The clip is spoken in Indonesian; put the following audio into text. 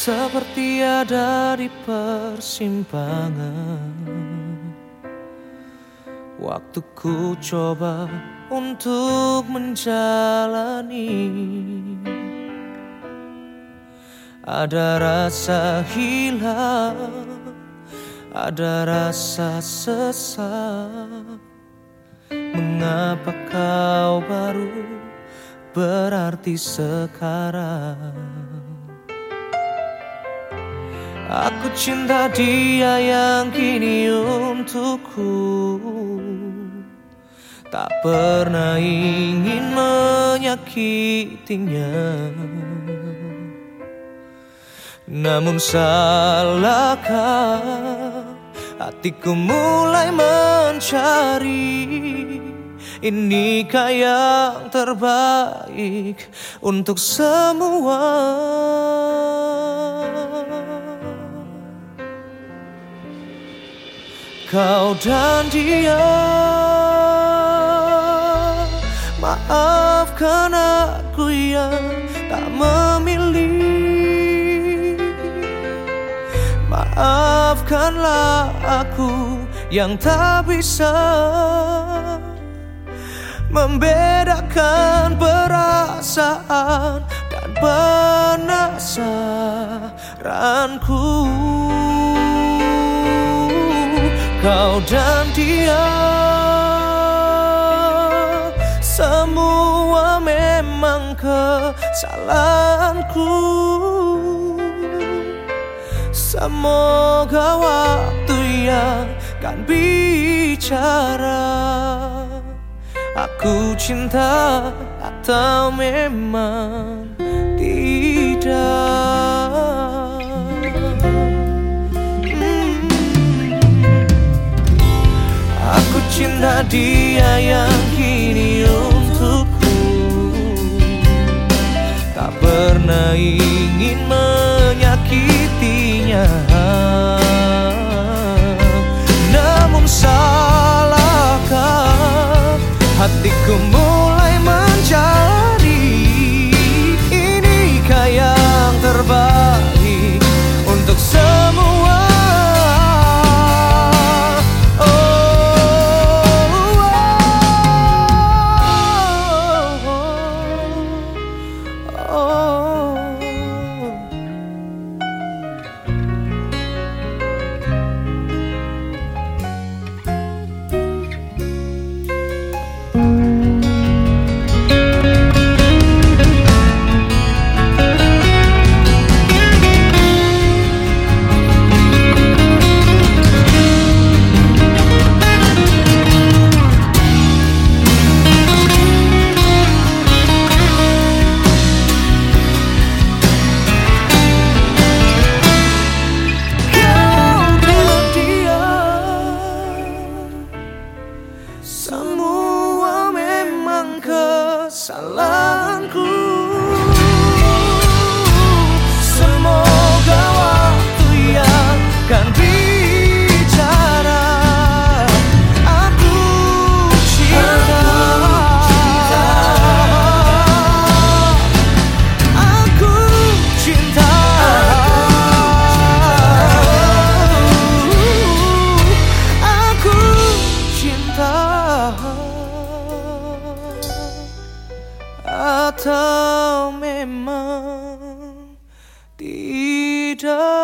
Seperti ada di persimpangan. Waktu ku coba untuk menjalani Ada rasa hilang Ada rasa sesat Mengapa kau baru berarti sekarang Aku cinta dia yang kini untukku. Tak pernah ingin menyakitinya. Namun salahkah hatiku mulai mencari? Inikah yang terbaik untuk semua kau dan dia. Maafkan aku yang tak memilih. Maafkanlah aku yang tak bisa Membedakan perasaan dan penasaranku kau dan dia. Semua memang kesalahanku. Semoga waktu yang kan bicara Aku cinta atau memang tidak dia yang kini untukku. Tak pernah ingin kesalahanku atau memang tidak